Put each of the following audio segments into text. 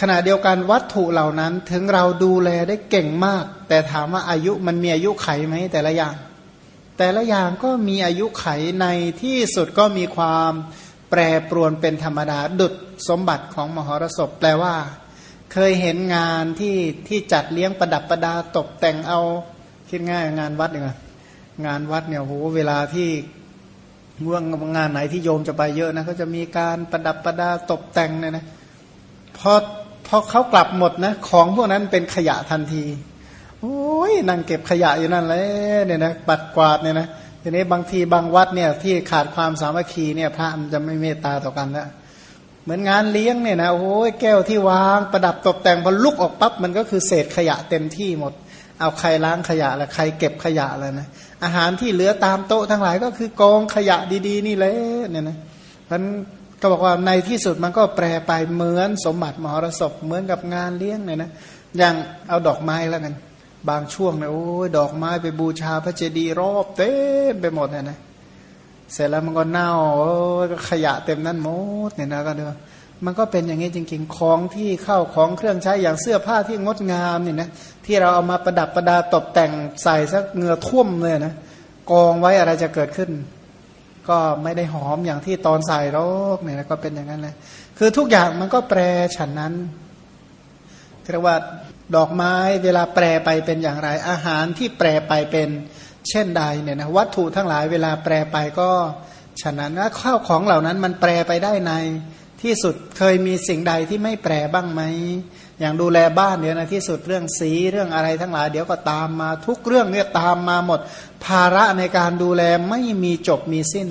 ขณะเดียวกันวัตถุเหล่านั้นถึงเราดูแลได้เก่งมาก แต่ถามว่าอายุมันมีอายุไขไหมแต่ละอย่าง แต่ละอย่างก็มีอายุไขในที่สุดก็มีความแปรปรวนเป็นธรรมดาดุดสมบัติของมหรสพแปลว่า เคยเห็นงานที่ที่จัดเลี้ยงประดับประดาตกแต่งเอาคิดง่ายงานวัดเนี่ยงานวัดเนี่ยโหเวลาที่ว่างงานไหนที่โยมจะไปเยอะนะเขาจะมีการประดับประดาตกแต่งเนี่ยนะพอ พอเขากลับหมดนะของพวกนั้นเป็นขยะทันที โอ้ยนั่งเก็บขยะอยู่นั่นเลยเนี่ยนะปัดกวาดเนี่ยนะทีนี้บางทีบางวัดเนี่ยที่ขาดความสามัคคีเนี่ยพระมันจะไม่เมตตาต่อกันแล้วเหมือนงานเลี้ยงเนี่ยนะโอ้ยแก้วที่วางประดับตกแต่งพอลุกออกปั๊บมันก็คือเศษขยะเต็มที่หมด เอาใครล้างขยะละใครเก็บขยะแล้วนะอาหารที่เหลือตามโต๊ะทั้งหลายก็คือกองขยะดี ๆ นี่แหละเนี่ยนะพัน ก็บอกว่าในที่สุดมันก็แปรไปเหมือนสมบัติมหรสพเหมือนกับงานเลี้ยงเนี่ยนะอย่างเอาดอกไม้แล้วกัน บางช่วงเนี่ยโอ้ยดอกไม้ไปบูชาพระเจดีย์รอบเต็มไปหมดเนี่ยนะเสร็จแล้วมันก็เน่าโอ้ขยะเต็มนั้นหมดเนี่ยนะก็เด้อมันก็เป็นอย่างนี้จริง ๆ ของที่เข้าของเครื่องใช้อย่างเสื้อผ้าที่งดงามเนี่ยนะที่เราเอามาประดับประดาตกแต่งใส่สักเงือท่วมเลยนะกองไว้อะไรจะเกิดขึ้น ก็ไม่ได้หอมอย่างที่ตอนใส่รอกเนี่ยนะก็เป็นอย่างนั้นเลยคือทุกอย่างมันก็แปรฉันนั้นเรียกว่าดอกไม้เวลาแปรไปเป็นอย่างไร อาหารที่แปรไปเป็นเช่นใดเนี่ยนะวัตถุทั้งหลายเวลาแปรไปก็ฉะนั้นข้าวของเหล่านั้นมันแปรไปได้ในที่สุดเคยมีสิ่งใดที่ไม่แปรบ้างไหม อย่างดูแลบ้านเดี๋ยวนที่สุดเรื่องสีเรื่องอะไรทั้งหลาย เดี๋ยวก็ตามมาทุกเรื่องเนี่ยตามมาหมด ภาระในการดูแลไม่มีจบมีสิ้น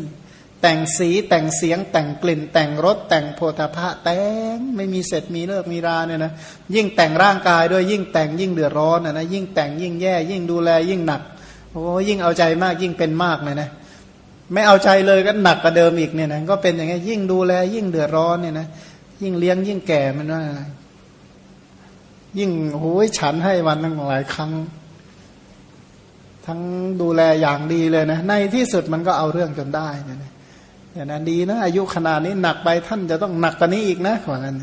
แต่งสีแต่งเสียงแต่งกลิ่น แต่งรสแต่งโพธาภะแต่งไม่มีเสร็จมีเลิกมีราเนี่ยนะยิ่งแต่งร่างกายด้วยยิ่งแต่งยิ่งเดือดร้อนนะนะยิ่งแต่งยิ่งแย่ยิ่งดูแลยิ่งหนักโอ้ยิ่งเอาใจมากยิ่งเป็นมากเลยนะไม่เอาใจเลยก็หนักกว่าเดิมอีกเนี่ยนะก็เป็นอย่างนี้ยิ่งดูแลยิ่งเดือดร้อนเนี่ยนะยิ่งเลี้ยงยิ่งแก่มันว่า ยิ่งโอ้ยฉันให้วันตั้งหลายครั้ง ทั้งดูแลอย่างดีเลยนะ ในที่สุดมันก็เอาเรื่องจนได้เนี่ยนะอย่างนั้นดีนะ อายุขนาดนี้หนักไปท่านจะต้องหนักกว่านี้อีกนะของั้น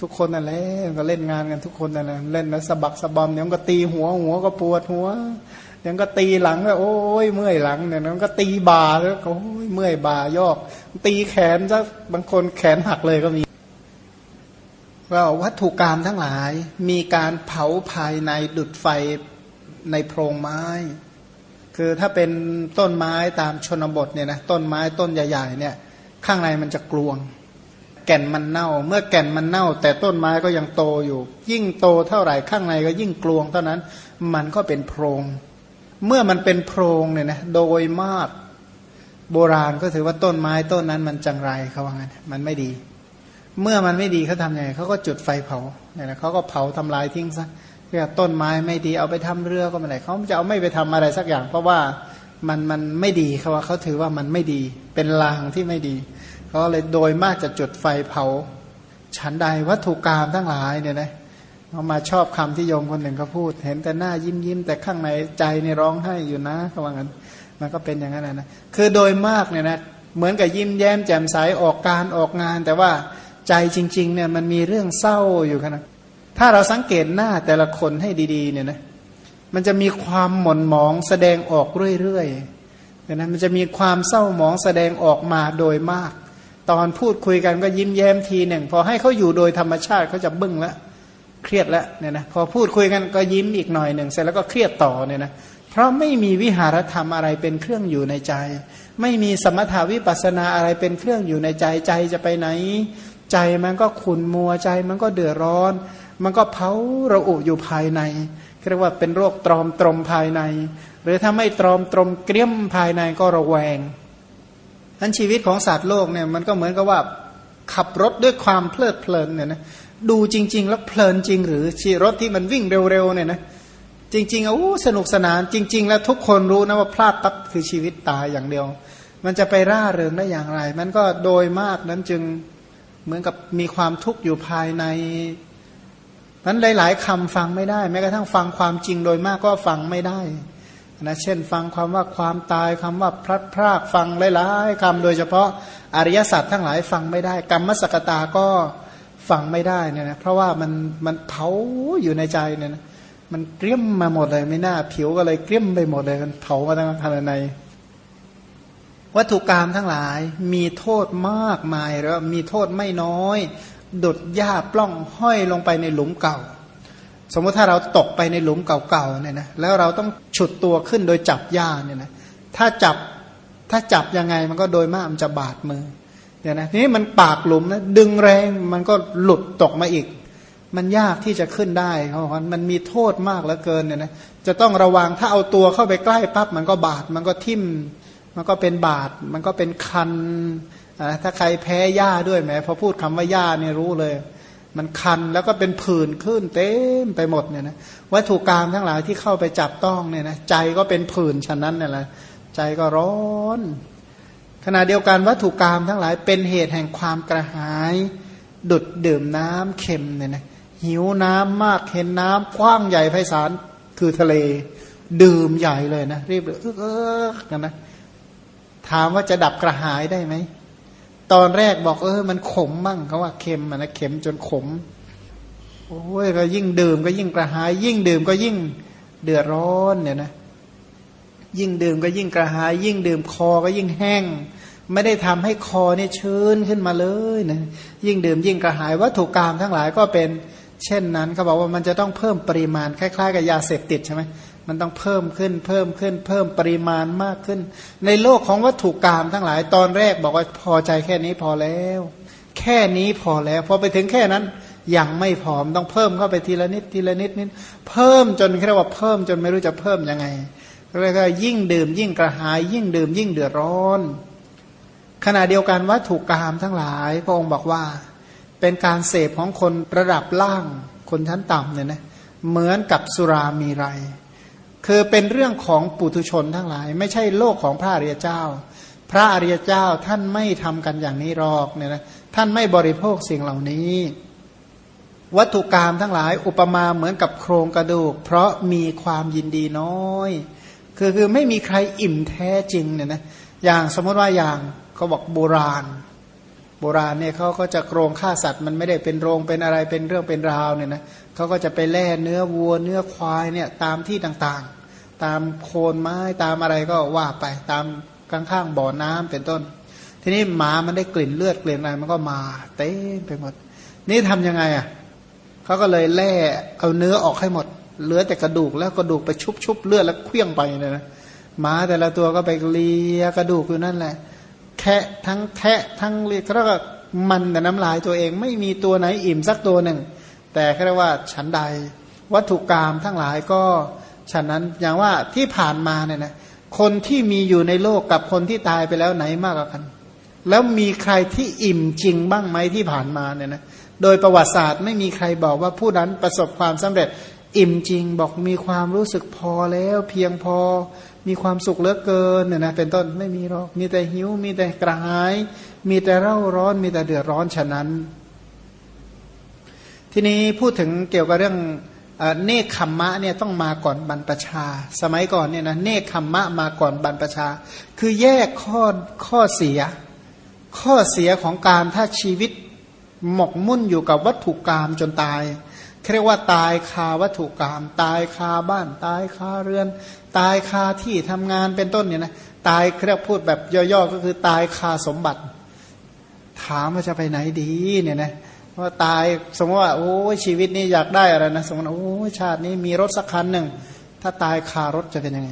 ทุกคนนั่นแหละก็เล่นงานกันทุกคนนั่นแหละเล่นแล้วสะบักสะบอมเดี๋ยวก็ตีหัวหัวก็ปวดหัวยังก็ตีหลังแล้วโอ้ยเมื่อยหลังเนี่ยมันก็ตีบ่าแล้วโอ้ยเมื่อยบ่ายอก ตีแขนซะบางคนแขนหักเลยก็มี ว่าวัตถุกรรมทั้งหลาย มีการเผาภายในดุดไฟในโพรงไม้ คือถ้าเป็นต้นไม้ตามชนบทเนี่ยนะต้นไม้ต้นใหญ่ๆเนี่ยข้างในมันจะกลวง แก่นมันเน่า เมื่อแก่นมันเน่า แต่ต้นไม้ก็ยังโตอยู่ ยิ่งโตเท่าไหร่ข้างในก็ยิ่งกลวงเท่านั้น มันก็เป็นโพรง เมื่อมันเป็นโพรงเนี่ยนะโดยมากโบราณก็ถือว่าต้นไม้ต้นนั้นมันจังไรเขาว่างั้นมันไม่ดี เมื่อมันไม่ดีเขาทำยังไงเขาก็จุดไฟเผาเนี่ยนะเขาก็เผาทำลายทิ้งซะเพื่อต้นไม้ไม่ดีเอาไปทำเรือก็ไม่ได้เขาจะเอาไม่ไปทำอะไรสักอย่าง เพราะว่ามันมันไม่ดีเขาว่าเขาถือว่ามันไม่ดี เป็นลางที่ไม่ดีเขาเลยโดยมากจะจุดไฟเผาฉันใดวัตถุกรรมทั้งหลายเนี่ยนะเขามาชอบคำที่โยมคนหนึ่งเขาพูด เห็นแต่หน้ายิ้มยิ้มแต่ข้างในใจนี่ร้องไห้อยู่นะเขาว่างั้นมันก็เป็นอย่างนั้นนะคือโดยมากเนี่ยนะเหมือนกับยิ้มแย้มแจ่มใสออกการออกงานแต่ว่า ใจจริงๆเนี่ยมันมีเรื่องเศร้าอยู่ขนาดถ้าเราสังเกตหน้าแต่ละคนให้ดีๆเนี่ยนะมันจะมีความหม่นหมองแสดงออกเรื่อยๆเนี่ยนะมันจะมีความเศร้าหมองแสดงออกมาโดยมาก ตอนพูดคุยกันก็ยิ้มแย้มทีหนึ่งพอให้เขาอยู่โดยธรรมชาติเขาจะบึ้งแล้วเครียดแล้วเนี่ยนะพอพูดคุยกันก็ยิ้มอีกหน่อยหนึ่งเสร็จแล้วก็เครียดต่อเนี่ยนะเพราะไม่มีวิหารธรรมอะไรเป็นเครื่องอยู่ในใจ ไม่มีสมถาวิปัสนาอะไรเป็นเครื่องอยู่ในใจใจจะไปไหน ใจมันก็ขุนมัวใจมันก็เดือดร้อน มันก็เผาระอุอยู่ภายในเรียกว่าเป็นโรคตรอมตรมภายใน หรือถ้าไม่ตรอมตรมเกลี้ยมภายในก็ระแวงนั้นชีวิตของสัตว์โลกเนี่ยมันก็เหมือนกับว่าขับรถด้วยความเพลิดเพลินเนี่ยนะดูจริง ๆ แล้วเพลินจริง หรือชีรถที่มันวิ่งเร็วๆเนี่ยนะจริงๆอ้สนุกสนานจริง ๆ แล้วทุกคนรู้นะว่าพลาดปั๊บคือชีวิตตายอย่างเดียว มันจะไปร่าเริงได้อย่างไร มันก็โดยมากนั้นจึง เหมือนกับมีความทุกข์อยู่ภายในนั้นหลาย ๆคำฟังไม่ได้ แม้กระทั่งฟังความจริงโดยมากก็ฟังไม่ได้นะเช่น ฟังความว่าความตายคำว่าพลัดพรากฟังหลายๆคำโดยเฉพาะอริยสัจทั้งหลายฟังไม่ได้ กรรมสกตาก็ฟังไม่ได้เนี่ยนะเพราะว่ามันมันเผาอยู่ในใจเนี่ยนะมันเกลี้ยมมาหมดเลยไม่น่าผิวก็เลยเกลี้ยมไปหมดเลยมันเผามาตั้งขนาดใน วัตถุกรรมทั้งหลายมีโทษมากมายแล้วมีโทษไม่น้อยดุดหญ้าปล้องห้อยลงไปในหลุมเก่า สมมติถ้าเราตกไปในหลุมเก่าๆเนี่ยนะแล้วเราต้องฉุดตัวขึ้นโดยจับหญ้าเนี่ยนะถ้าจับถ้าจับยังไงมันก็โดยมากมันจะบาดมือเนี่ยนะนี้มันปากหลุมนะดึงแรงมันก็หลุดตกมาอีก มันยากที่จะขึ้นได้เพราะมันมีโทษมากเหลือเกินเนี่ยนะจะต้องระวังถ้าเอาตัวเข้าไปใกล้ปั๊บมันก็บาดมันก็ทิ่ม มันก็เป็นบาดมันก็เป็นคันถ้าใครแพ้หญ้าด้วยแหมพอพูดคำว่าหญ้าเนี่ยรู้เลย มันคันแล้วก็เป็นผื่นขึ้นเต็มไปหมดเนี่ยนะวัตถุกรรมทั้งหลายที่เข้าไปจับต้องเนี่ยนะใจก็เป็นผื่นฉะนั้นเนี่ยแหละใจก็ร้อนขณะเดียวกันวัตถุกรรมทั้งหลายเป็นเหตุแห่งความกระหาย ดุดดื่มน้ำเค็มเนี่ยนะหิวน้ำมากเห็นน้ำกว้างใหญ่ไพศาลคือทะเล ดื่มใหญ่เลยนะรีบเออเออกันนะ ถามว่าจะดับกระหายได้ไหม ตอนแรกบอกเออ มันขมมั่งเขาว่าเค็มนะเค็มจนขม โอ้ยก็ยิ่งดื่มก็ยิ่งกระหาย ยิ่งดื่มก็ยิ่งเดือดร้อนเนี่ยนะ ยิ่งดื่มก็ยิ่งกระหาย ยิ่งดื่มคอก็ยิ่งแห้ง ไม่ได้ทำให้คอเนี่ยชื้นขึ้นมาเลยนะ ยิ่งดื่มยิ่งกระหายวัตถุกรรมทั้งหลายก็เป็น เช่นนั้นเขาบอกว่ามันจะต้องเพิ่มปริมาณคล้ายๆ กับยาเสพติดใช่ไหม มันต้องเพิ่มขึ้นเพิ่มขึ้น เพิ่มปริมาณมากขึ้น ในโลกของวัตถุกรรมทั้งหลายตอนแรกบอกว่าพอใจแค่นี้พอแล้ว แค่นี้พอแล้วพอไปถึงแค่นั้นยังไม่พอมต้องเพิ่มเข้าไปทีละนิดทีละนิดนิดเพิ่มจนเรียกว่าเพิ่มจนไม่รู้จะเพิ่มยังไงเรียกว่ายิ่งดื่ม ยิ่งกระหาย ยิ่งดื่ม ยิ่งเดือดร้อน ขณะเดียวกันวัตถุกรรมทั้งหลาย พระองค์บอกว่า เป็นการเสพของคนระดับล่างคนชั้นต่ำเนี่ยนะเหมือนกับสุรามีไร คือเป็นเรื่องของปุถุชนทั้งหลาย ไม่ใช่โลกของพระอริยเจ้า พระอริยเจ้าท่านไม่ทำกันอย่างนี้หรอกเนี่ยนะท่านไม่บริโภคสิ่งเหล่านี้ วัตถุกรรมทั้งหลายอุปมาเหมือนกับโครงกระดูก เพราะมีความยินดีน้อย คือคือไม่มีใครอิ่มแท้จริงเนี่ยนะอย่างสมมติว่าอย่างเขาบอกโบราณ โบราณเนี่ยเขาก็จะโครงฆ่าสัตว์มันไม่ได้เป็นโรงเป็นอะไรเป็นเรื่องเป็นราวเนี่ยนะเขาก็จะไปแล่เนื้อวัวเนื้อควายเนี่ยตามที่ต่างๆ ตามโคนไม้ตามอะไรก็ว่าไปตามข้างๆบ่อน้ำเป็นต้น ทีนี้หมามันได้กลิ่นเลือดกลิ่นอะไรมันก็มาเต้ไปหมด นี่ทํำยังไงอะเขาก็เลยแล่เอาเนื้อออกให้หมด เหลือแต่กระดูกแล้วกระดูกไปชุบชุบเลือดแล้วเคลี้ยงไปเลยนะหมาแต่ละตัวก็ไปเลียกระดูกอยู่นั่นแหละ แคะทั้งแทะทั้งเลียเขาก็มันแต่น้ำลายตัวเองไม่มีตัวไหนอิ่มสักตัวหนึ่ง แต่เรียกว่าฉันใด วัตถุกรรมทั้งหลายก็ฉะนั้นอย่างว่าที่ผ่านมาเนี่ยนะคนที่มีอยู่ในโลกกับคนที่ตายไปแล้วไหนมากกว่ากัน แล้วมีใครที่อิ่มจริงบ้างไหมที่ผ่านมาเนี่ยนะโดยประวัติศาสตร์ไม่มีใครบอกว่าผู้นั้นประสบความสำเร็จ อิ่มจริงบอกมีความรู้สึกพอแล้วเพียงพอ มีความสุขเหลือเกินเนี่ยนะเป็นต้นไม่มีหรอกมีแต่หิว มีแต่กระหาย มีแต่เร่าร้อน มีแต่เดือดร้อนฉะนั้น ทีนี้พูดถึงเกี่ยวกับเรื่องเนคขมมะเนี่ยต้องมาก่อนบรรพชา สมัยก่อนเนี่ยนะเนคขมมะมาก่อนบรรพชา คือแยกข้อข้อเสีย ข้อเสียของการถ้าชีวิตหมกมุ่นอยู่กับวัตถุกรรมจนตาย เรียกว่าตายคาวัตถุกรรมตายคาบ้าน ตายคาเรือน ตายคาที่ทำงานเป็นต้นเนี่ยนะตายเครียกพูดแบบย่อๆก็คือตายคาสมบัติ ถามว่าจะไปไหนดีเนี่ยนะว่าตายสมมติว่าโอ้ชีวิตนี้อยากได้อะไรนะสมมติโอ้ชาตินี้มีรถสักคันหนึ่งถ้าตายคารถจะเป็นยังไง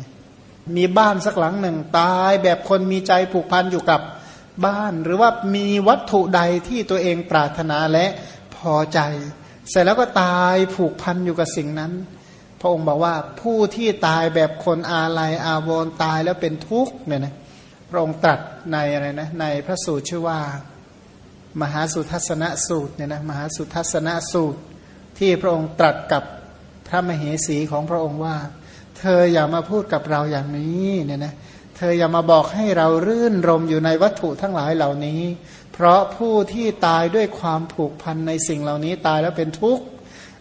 มีบ้านสักหลังหนึ่ง ตายแบบคนมีใจผูกพันอยู่กับบ้าน หรือว่ามีวัตถุใดที่ตัวเองปรารถนาและพอใจ เสร็จแล้วก็ตายผูกพันอยู่กับสิ่งนั้น พระองค์บอกว่าผู้ที่ตายแบบคนอาลัยอาวรตายแล้วเป็นทุกข์เนี่ยนะพระองค์ตรัสในอะไรนะในพระสูตรชื่อว่า มหาสุทัศนสูตรเนี่ยนะมหาสุทัศนสูตร ที่พระองค์ตรัสกับพระมเหสีของพระองค์ว่า เธออย่ามาพูดกับเราอย่างนี้เนี่ยนะเธออย่ามาบอกให้เรารื่นรมอยู่ในวัตถุทั้งหลายเหล่านี้ เพราะผู้ที่ตายด้วยความผูกพันในสิ่งเหล่านี้ตายแล้วเป็นทุกข์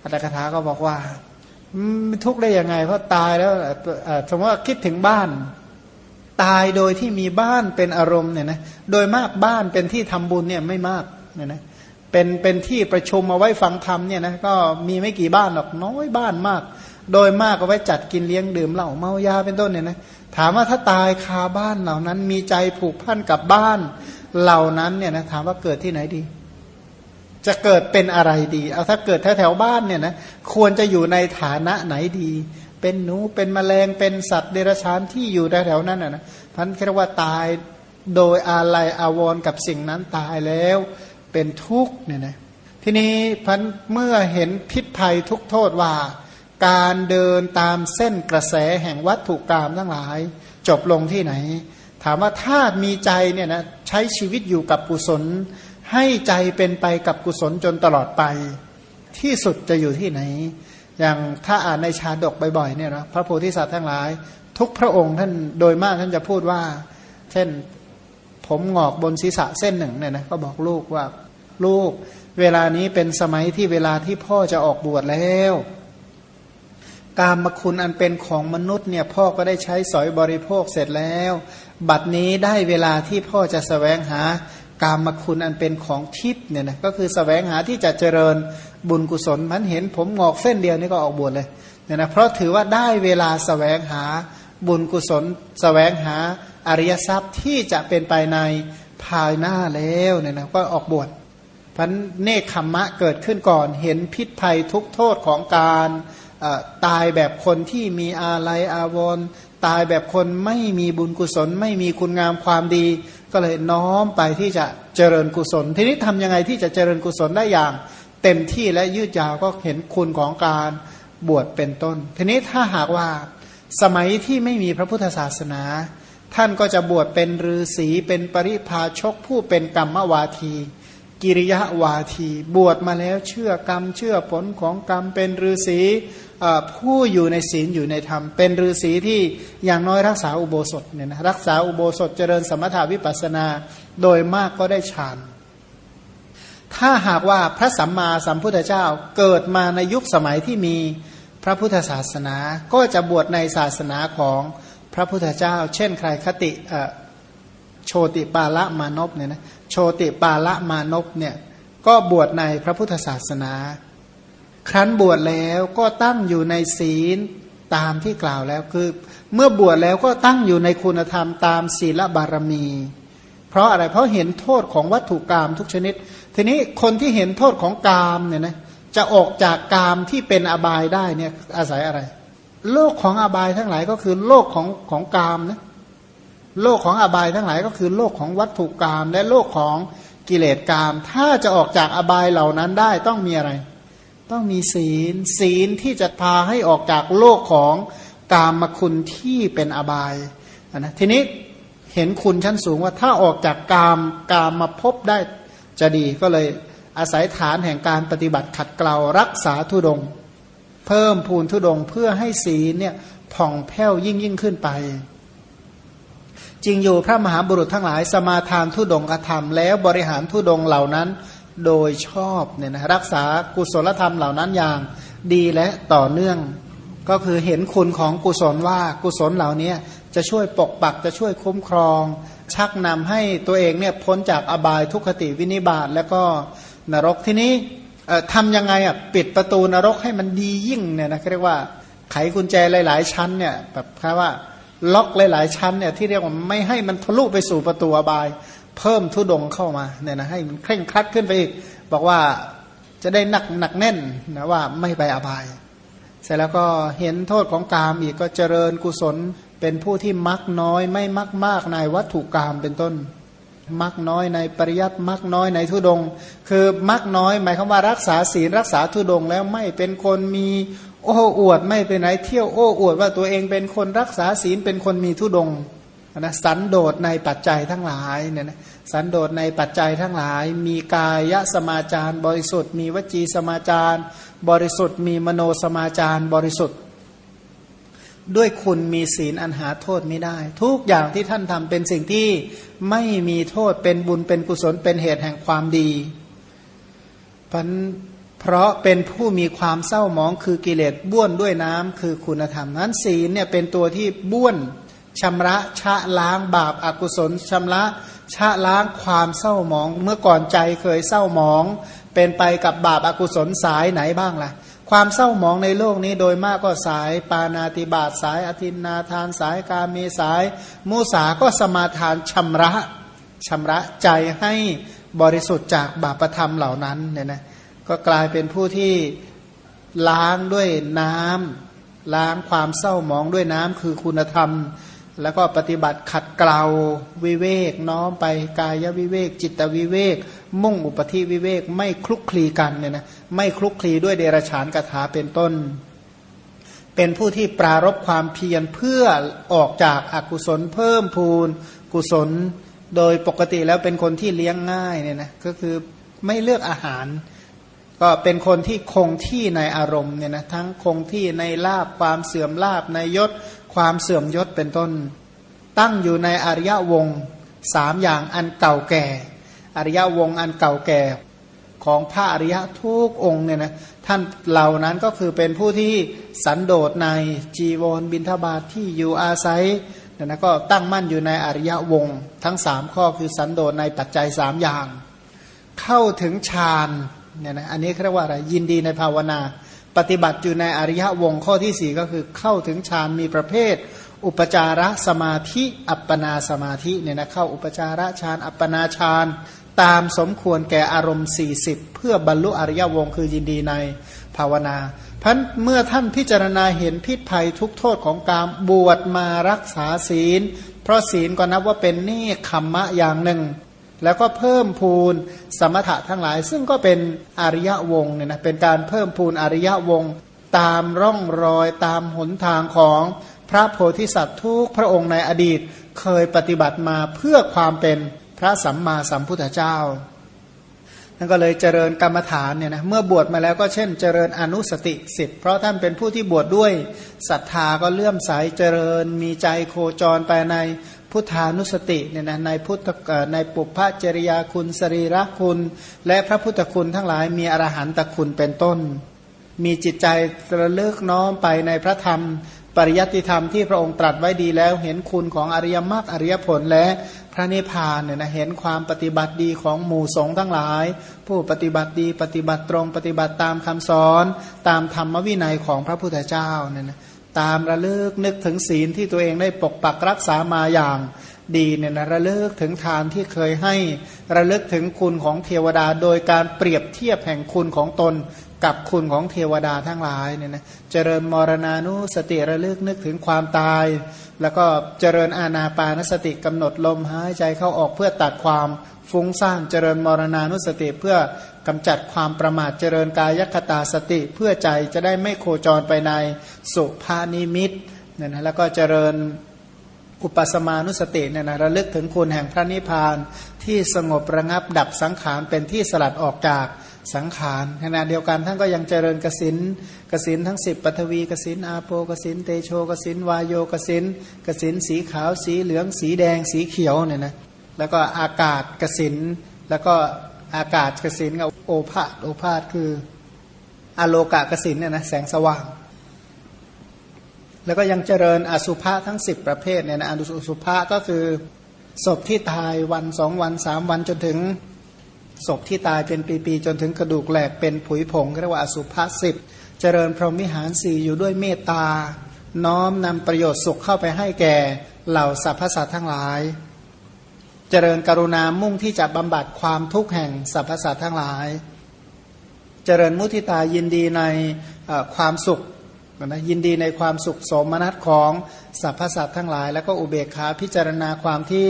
อัตถกถาก็บอกว่าทุกข์ได้ยังไง เพราะตายแล้วสมมติว่าคิดถึงบ้าน ตายโดยที่มีบ้านเป็นอารมณ์เนี่ยนะโดยมากบ้านเป็นที่ทำบุญเนี่ยไม่มากเนี่ยนะเป็นเป็นที่ประชุมมาไว้ฟังธรรมเนี่ยนะก็มีไม่กี่บ้านหรอกน้อยบ้านมาก โดยมากก็ไว้จัดกินเลี้ยงดื่มเหล้าเมายาเป็นต้นเนี่ยนะถามว่าถ้าตายคาบ้านเหล่านั้นมีใจผูกพันกับบ้าน เหล่านั้นเนี่ยนะถามว่าเกิดที่ไหนดี จะเกิดเป็นอะไรดี เอาถ้าเกิดแถวแถวบ้านเนี่ยนะควรจะอยู่ในฐานะไหนดี เป็นหนูเป็นแมลงเป็นสัตว์เดรัจฉานที่อยู่แถวๆนั้นนะนะพันเรียกว่าตายโดยอาลัยอาวรกับสิ่งนั้นตายแล้วเป็นทุกข์เนี่ยนะทีนี้พันเมื่อเห็นพิษภัยทุกโทษว่า การเดินตามเส้นกระแสแห่งวัตถุกรรมทั้งหลาย จบลงที่ไหน ถามว่าถ้ามีใจเนี่ยนะใช้ชีวิตอยู่กับกุศล ให้ใจเป็นไปกับกุศลจนตลอดไป ที่สุดจะอยู่ที่ไหน อย่างถ้าอ่านในชาดกบ่อยๆเนี่ยนะพระโพธิสัตว์ทั้งหลาย ทุกพระองค์ท่านโดยมากท่านจะพูดว่า เช่นผมงอกบนศีรษะเส้นหนึ่งเนี่ยนะก็บอกลูกว่าลูกเวลานี้เป็นสมัยที่เวลาที่พ่อจะออกบวชแล้วการมคุณอันเป็นของมนุษย์เนี่ยพ่อก็ได้ใช้สอยบริโภคเสร็จแล้ว บัดนี้ได้เวลาที่พ่อจะสแสวงหาการมคุณอันเป็นของทิพย์เนี่ยนะก็คือสแสวงหาที่จะเจริญบุญกุศลมันเห็นผมงอกเส้นเดียวนี่ก็ออกบวชเลยเนี่ยนะเพราะถือว่าได้เวลาสแสวงหาบุญกุศลสแสวงหาอริยทรัพย์ที่จะเป็นไปในภายหน้าแล้วเนี่ยนะก็ออกบวชพันเนคขมมะเกิดขึ้นก่อน เห็นพิษภัยทุกโทษของการตายแบบคนที่มีอาลัยอาวรณ์ ตายแบบคนไม่มีบุญกุศล ไม่มีคุณงามความดี ก็เลยน้อมไปที่จะเจริญกุศล ทีนี้ทำยังไงที่จะเจริญกุศลได้อย่าง เต็มที่และยืดยาวก็เห็นคุณของการบวชเป็นต้น ทีนี้ถ้าหากว่าสมัยที่ไม่มีพระพุทธศาสนา ท่านก็จะบวชเป็นฤาษีเป็นปริพาชกผู้เป็นกรรมวาที กิริยะวาทีบวชมาแล้วเชื่อกรรม เชื่อผลของกรรมเป็นฤาษีผู้อยู่ในศีลอยู่ในธรรม เป็นฤาษีที่อย่างน้อยรักษาอุโบสถเนี่ยนะรักษาอุโบสถเจริญสมถาวิปัสนา โดยมากก็ได้ฌานถ้าหากว่าพระสัมมาสัมพุทธเจ้าเกิดมาในยุคสมัยที่มีพระพุทธศาสนา ก็จะบวชในศาสนาของพระพุทธเจ้า เช่นใครคติโชติปาละมานพเนี่ยนะ โชติปาละมานพเนี่ยก็บวชในพระพุทธศาสนา ครั้นบวชแล้วก็ตั้งอยู่ในศีลตามที่กล่าวแล้วคือ เมื่อบวชแล้วก็ตั้งอยู่ในคุณธรรมตามศีลบารมี เพราะอะไรเพราะเห็นโทษของวัตถุกรรมทุกชนิด ทีนี้คนที่เห็นโทษของกามเนี่ยนะจะออกจากกามที่เป็นอบายได้เนี่ยอาศัยอะไร โลกของอบายทั้งหลายก็คือโลกของของกามนะ โลกของอบายทั้งหลายก็คือโลกของวัตถุกรรมและโลกของกิเลสกรรมถ้าจะออกจากอบายเหล่านั้นได้ต้องมีอะไร ต้องมีศีล ศีลที่จะพาให้ออกจากโลกของกามมคุณที่เป็นอบายนะทีนี้เห็นคุณชั้นสูงว่าถ้าออกจากกามกามมาพบได้จะดีก็เลยอาศัยฐานแห่งการปฏิบัติขัดเกลารักษาทุดง เพิ่มพูนทุดงเพื่อให้ศีลเนี่ยผ่องแผ้วยิ่งยิ่งขึ้นไป จริงอยู่พระมหาบุรุษทั้งหลาย สมาทานทุดงกธรรม แล้วบริหารทุดงเหล่านั้นโดยชอบเนี่ยนะรักษากุศลธรรมเหล่านั้นอย่างดีและต่อเนื่อง ก็คือเห็นคุณของกุศลว่ากุศลเหล่านี้จะช่วยปกปักจะช่วยคุ้มครอง ชักนำให้ตัวเองเนี่ยพ้นจากอบายทุกขติวินิบาตแล้วก็นรกที่นี้ทำยังไงอะปิดประตูนรกให้มันดียิ่งเนี่ยนะเรียกว่าไขกุญแจหลาย ๆ ชั้นเนี่ยแบบคำว่า ล็อกหลาย ๆ ชั้นเนี่ยที่เรียกว่าไม่ให้มันทะลุไปสู่ประตูอบาย เพิ่มทุดงเข้ามาเนี่ยนะให้มันเคร่งครัดขึ้นไปอีก บอกว่าจะได้หนักหนักแน่นนะว่าไม่ไปอบาย เสร็จแล้วก็เห็นโทษของกามอีกก็เจริญกุศลเป็นผู้ที่มักน้อยไม่มักมากในวัตถุกรรมเป็นต้น มักน้อยในปริยัติมักน้อยในทุดง คือมักน้อยหมายความว่ารักษาศีลรักษาทุดงแล้วไม่เป็นคนมี โอ้อวดไม่เป็นไหนเที่ยวโอ้อวดว่าตัวเองเป็นคนรักษาศีลเป็นคนมีทุดงนะสันโดษในปัจจัยทั้งหลายเนี่ยนะสันโดษในปัจจัยทั้งหลาย มีกายสมาจารบริสุทธิ์ มีวจีสมาจารบริสุทธิ์ มีมโนสมาจารบริสุทธิ์ ด้วยคุณมีศีลอันหาโทษไม่ได้ ทุกอย่างที่ท่านทำเป็นสิ่งที่ไม่มีโทษเป็นบุญเป็นกุศลเป็นเหตุแห่งความดีพัน เพราะเป็นผู้มีความเศร้าหมองคือกิเลสบ้วนด้วยน้ำคือคุณธรรมนั้นศีลเนี่ยเป็นตัวที่บ้วนชำระชะล้างบาปอากุศลชำระชะล้างความเศร้าหมอง เมื่อก่อนใจเคยเศร้าหมอง เป็นไปกับบาปอากุศลสายไหนบ้างล่ะ ความเศร้าหมองในโลกนี้โดยมากก็สาย ปานาติบาตสายอธินนาทานสายกาเมสายมุสาก็สมาทานชำระชำระใจให้บริสุทธิ์จากบาปธรรมเหล่านั้นเนี่ยนะ ก็กลายเป็นผู้ที่ล้างด้วยน้ำล้างความเศร้าหมองด้วยน้ำคือคุณธรรม แล้วก็ปฏิบัติขัดเกลาวิเวกน้อมไปกายวิเวก จิตวิเวก มุ่งอุปธิวิเวกไม่คลุกคลีกันเนี่ยนะไม่คลุกคลีด้วยเดรฉานกถาเป็นต้น เป็นผู้ที่ปรารบความเพียรเพื่อออกจากอากุศลเพิ่มพูนกุศล โดยปกติแล้วเป็นคนที่เลี้ยงง่ายเนี่ยนะก็คือไม่เลือกอาหาร ก็เป็นคนที่คงที่ในอารมณ์เนี่ยนะทั้งคงที่ในลาบความเสื่อมลาบในยศ ความเสื่อมยศเป็นต้น ตั้งอยู่ในอริยวงสามอย่างอันเก่าแก่ อริยวงอันเก่าแก่ของพระอริยะทุกองค์เนี่ยนะท่านเหล่านั้นก็คือเป็นผู้ที่สันโดษในจีวรบินทบาทที่อยู่อาศัยนะก็ตั้งมั่นอยู่ในอริยวงทั้งสามข้อคือสันโดษในปัจจัยสามอย่าง เข้าถึงฌาน เนี่ยนะอันนี้เรียกว่าอะไรยินดีในภาวนา ปฏิบัติอยู่ในอริยวงข้อที่สี่ก็คือเข้าถึงฌานมีประเภท อุปจารสมาธิอัปปนาสมาธิเนี่ยนะเข้าอุปจารฌานอัปปนาฌานตามสมควรแก่อารมณ์ 40 เพื่อบรรลุอริยวงคือยินดีในภาวนาพันเมื่อท่านพิจารณาเห็นพิษภัยทุกโทษของการบวชมารักษาศีล เพราะศีลก็นับว่าเป็นนี่ขมมะอย่างหนึ่ง แล้วก็เพิ่มพูนสมถะทั้งหลาย ซึ่งก็เป็นอริยวงเนี่ยนะเป็นการเพิ่มพูนอริยวงตามร่องรอยตามหนทางของพระโพธิสัตว์ทุกพระองค์ในอดีตเคยปฏิบัติมาเพื่อความเป็นพระสัมมาสัมพุทธเจ้าท่นก็เลยเจริญกรรมฐานเนี่ยนะเมื่อบวชมาแล้วก็เช่น เจริญอนุสติสิบเพราะท่านเป็นผู้ที่บวชดด้วยศรัทธาก็เลื่อมใสเจริญมีใจโคจรไปใน พุทธานุสติเนี่ยนะในพุทธในปุพพจริยาคุณสรีระคุณ และพระพุทธคุณทั้งหลายมีอรหันตคุณเป็นต้น มีจิตใจระลึกน้อมไปในพระธรรม ปริยัติธรรมที่พระองค์ตรัสไว้ดีแล้ว เห็นคุณของอริยมรรคอริยผลและพระนิพพานเนี่ยนะเห็นความปฏิบัติดีของหมู่สงฆ์ทั้งหลาย ผู้ปฏิบัติดีปฏิบัติตรงปฏิบัติตามคำสอน ตามธรรมวินัยของพระพุทธเจ้าเนี่ยนะ ตามระลึกนึกถึงศีลที่ตัวเองได้ปกปักรักษามาอย่างดีเนี่ยนะระลึกถึงทานที่เคยให้ระลึกถึงคุณของเทวดา โดยการเปรียบเทียบแห่งคุณของตนกับคุณของเทวดาทั้งหลายเนี่ยนะเจริญมรณานุสติระลึกนึกถึงความตาย แล้วก็เจริญอาณาปานสติกำหนดลมหายใจเข้าออกเพื่อตัดความฟุ้งซ่านเจริญมรณานุสติเพื่อ กำจัดความประมาทเจริญกายคตาสติเพื่อใจจะได้ไม่โคจรไปในสุภานิมิตเนี่ยนะแล้วก็เจริญอุปสมานุสติเนี่ยนะระลึกถึงคุณแห่งพระนิพพานที่สงบระงับดับสังขารเป็นที่สลัดออกจากสังขารขณะเดียวกันท่านก็ยังเจริญกสินกสินทั้งสิบปฐวีกสินอาโปกสินเตโชกสินวายโยกสินกสินสีขาวสีเหลืองสีแดงสีเขียวเนี่ยนะแล้วก็อากาศกสินแล้วก็ อากาศกสินกับโอภาษโอภาษคืออโลกากสินเนี่ยนะแสงสว่าง แล้วก็ยังเจริญอสุภะทั้งสิบประเภทเนี่ยนะอสุภะก็คือศพที่ตายวันสองวันสามวันจนถึงศพที่ตายเป็นปีๆจนถึงกระดูกแหลกเป็นผุยผงเรียกว่าอสุภาสิบเจริญพรหมิหารสี่อยู่ด้วยเมตตา น้อมนำประโยชน์สุขเข้าไปให้แก่เหล่าสรรพสัตว์ทั้งหลาย เจริญกรุณามุ่งที่จะบำบัดความทุกข์แห่งสรรพสัตว์ทั้งหลาย เจริญมุทิตายินดีในความสุขนะยินดีในความสุขสมนัตของสรรพสัตว์ทั้งหลาย แล้วก็อุเบกขาพิจารณาความที่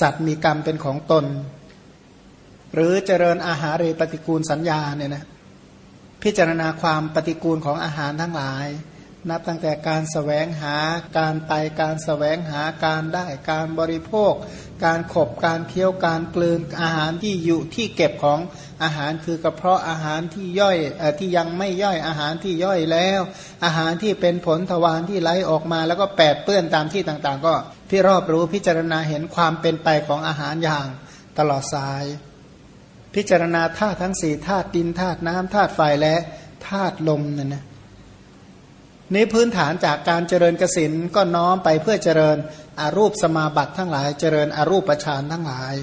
สัตว์มีกรรมเป็นของตน หรือเจริญอาหารเรปฏิกูลสัญญาเนี่ยนะพิจารณาความปฏิกูลของอาหารทั้งหลาย นับตั้งแต่การสแสวงหาการไปการสแสวงหาการได้การบริโภค การขบการเคี้ยวการกลืนอาหารที่อยู่ที่เก็บของอาหารคือกระเพาะอาหารที่ย่อยอที่ยังไม่ย่อยอาหารที่ย่อยแล้ว อาหารที่เป็นผลทวารที่ไหลออกมาแล้วก็แปดเปื้อนตามที่ต่างๆ ก็ที่รอบรู้พิจารณาเห็นความเป็นไปของอาหารอย่างตลอดสาย พิจารณาธาตุทั้งสี่ธาตุดินธาตุน้ำธาตุไฟและธาตุลมเนั่นนะ นี้พื้นฐานจากการเจริญกสินก็น้อมไปเพื่อเจริญอารูปสมาบัติทั้งหลาย เจริญอารูปฌานทั้งหลาย